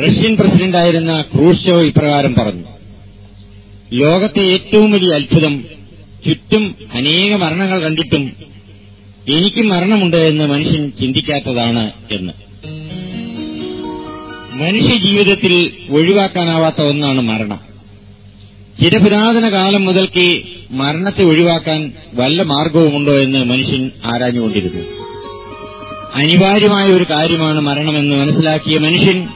Russian പ്രസിഡന്റായിരുന്ന ക്രൂഷോ ഇപ്രകാരം പറഞ്ഞു. ലോകത്തെ ഏറ്റവും വലിയ അത്ഭുതം ചുറ്റും അനേക മരണങ്ങൾ കണ്ടിട്ടും എനിക്ക് മരണമുണ്ട് എന്ന് മനുഷ്യൻ ചിന്തിക്കാത്തതാണ് എന്ന്. മനുഷ്യ ജീവിതത്തിൽ ഒഴിവാക്കാനാവാത്ത ഒന്നാണ് മരണം. ചിരപുരാതന കാലം മുതൽക്ക് മരണത്തെ ഒഴിവാക്കാൻ വല്ല മാർഗവുമുണ്ടോ എന്ന് മനുഷ്യൻ ആരാഞ്ഞുകൊണ്ടിരുന്നു. അനിവാര്യമായ ഒരു കാര്യമാണ് മരണമെന്ന് മനസ്സിലാക്കിയ മനുഷ്യൻ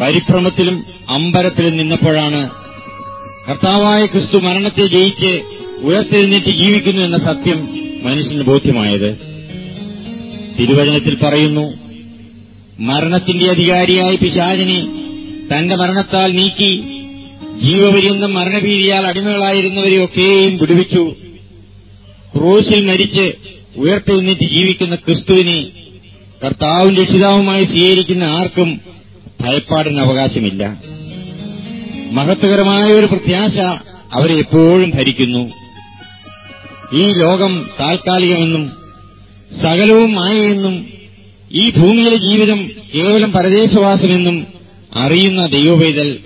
പരിഭ്രമത്തിലും അമ്പരത്തിലും നിന്നപ്പോഴാണ് കർത്താവായ ക്രിസ്തു മരണത്തെ ജയിച്ച് ഉയർത്തെഴുന്നേറ്റ് ജീവിക്കുന്നു എന്ന സത്യം മനുഷ്യന് ബോധ്യമായത്. തിരുവചനത്തിൽ പറയുന്നു മരണത്തിന്റെ അധികാരിയായ പിശാചിനെ തന്റെ മരണത്താൽ നീക്കി ജീവപര്യന്തം മരണഭീതിയാൽ അടിമകളായിരുന്നവരെയൊക്കെയും വിടുവിച്ചു. ക്രൂശിൽ മരിച്ച് ഉയർത്തെഴുന്നേറ്റ് ജീവിക്കുന്ന ക്രിസ്തുവിനെ കർത്താവും രക്ഷിതാവുമായി സ്വീകരിക്കുന്ന ആർക്കും ഭയപ്പാടിന് അവകാശമില്ല. മഹത്വകരമായ ഒരു പ്രത്യാശ അവരെ എപ്പോഴും ഭരിക്കുന്നു. ഈ ലോകം താൽക്കാലികമെന്നും സകലവും മായയെന്നും ഈ ഭൂമിയിലെ ജീവിതം കേവലം പരദേശവാസമെന്നും അറിയുന്ന ദൈവവേദൽ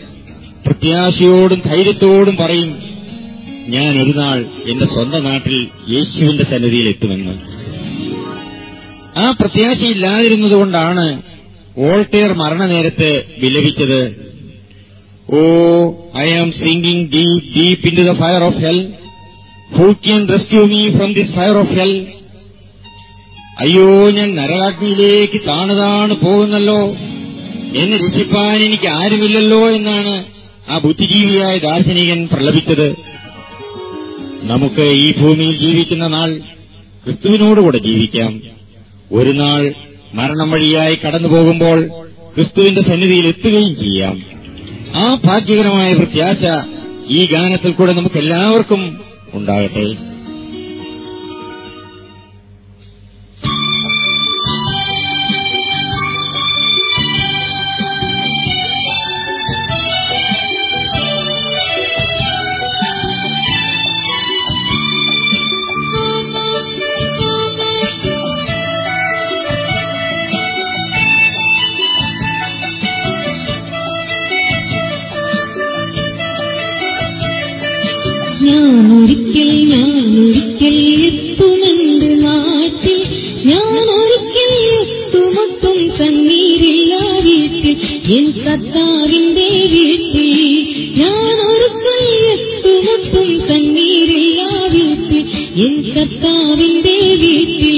പ്രത്യാശയോടും ധൈര്യത്തോടും പറയും ഞാൻ ഒരു നാൾ എന്റെ സ്വന്തം നാട്ടിൽ യേശുവിന്റെ സന്നിധിയിൽ എത്തുമെന്ന്. ആ പ്രത്യാശയില്ലാതിരുന്നതുകൊണ്ടാണ് വോൾട്ടേർ മരണനേരത്ത് വിലപിച്ചത്. ഓ I am sinking deep deep into the fire of hell who can rescue me from this fire of hell അയ്യോ ഞാൻ നരകാഗ്നിയിലേക്ക് താണുതാണ് പോകുന്നല്ലോ. എന്നെ രക്ഷിപ്പാൻ എനിക്ക് ആരുമില്ലല്ലോ എന്നാണ് ആ ബുദ്ധിജീവിയായ ദാർശനികൻ പ്രലപിച്ചത്. നമുക്ക് ഈ ഭൂമിയിൽ ജീവിക്കുന്ന നാൾ ക്രിസ്തുവിനോടുകൂടെ ജീവിക്കാം. ഒരു നാൾ മരണം വഴിയായി കടന്നു പോകുമ്പോൾ ക്രിസ്തുവിന്റെ സന്നിധിയിൽ എത്തുകയും ചെയ്യാം. ആ ഭാഗ്യകരമായ പ്രത്യാശ ഈ ഗാനത്തിൽ കൂടെ നമുക്ക് എല്ലാവർക്കും ഉണ്ടാകട്ടെ. ഞാനൊരിക്കൽ എത്തുമെന്റെ നാട്ടിൽ ഞാനൊരിക്കൽ എത്തുമൊട്ടും കണ്ണീരില്ല വീട്ടിൽ എൻ കർത്താവിന്റെ വീട്ടിൽ ഞാനൊരിക്കൽ എത്തുമൊട്ടും കണ്ണീരില്ല വീട്ടിൽ എൻ കർത്താവിന്റെ വീട്ടിൽ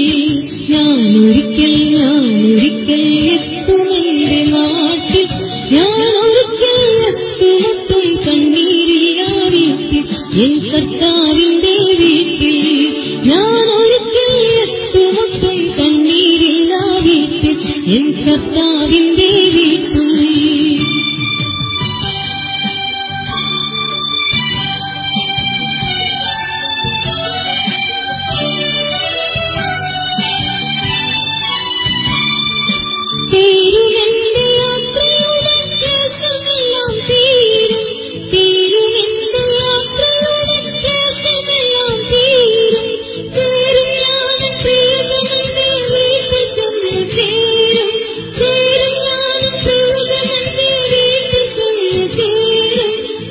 ഞാനൊരിക്കൽ ഞാനൊരിക്കൽ എത്തുമെന്റെ നാട്ടിൽ ഞാനൊരിക്കൽ എത്തുമൊട്ടും കണ്ണീരില്ല വീട്ടിൽ എൻ കർത്താവിന്റെ കർത്താവിന്റെ വീട്ടിൽ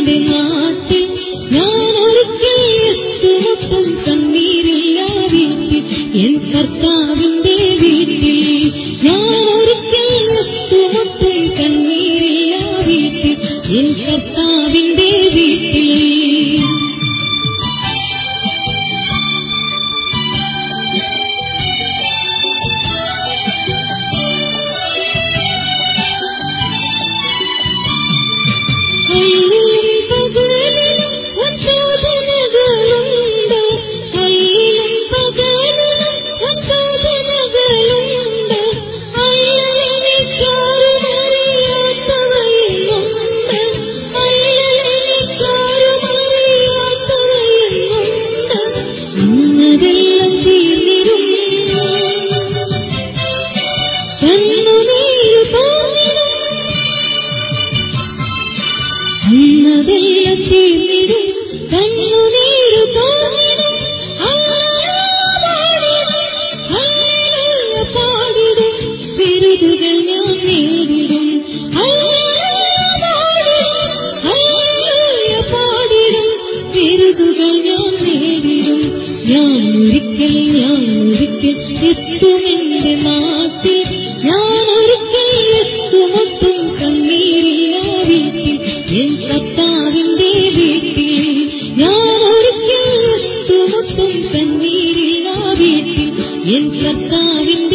എത്തുമെന്റെ നാട്ടിൽ ഞാനൊരിക്കൽ എത്തുമൊപ്പം കണ്ണീരില്ല ಕಂಡಿ கண்ணீரில் நாவேற்றி என் கத்தாவின்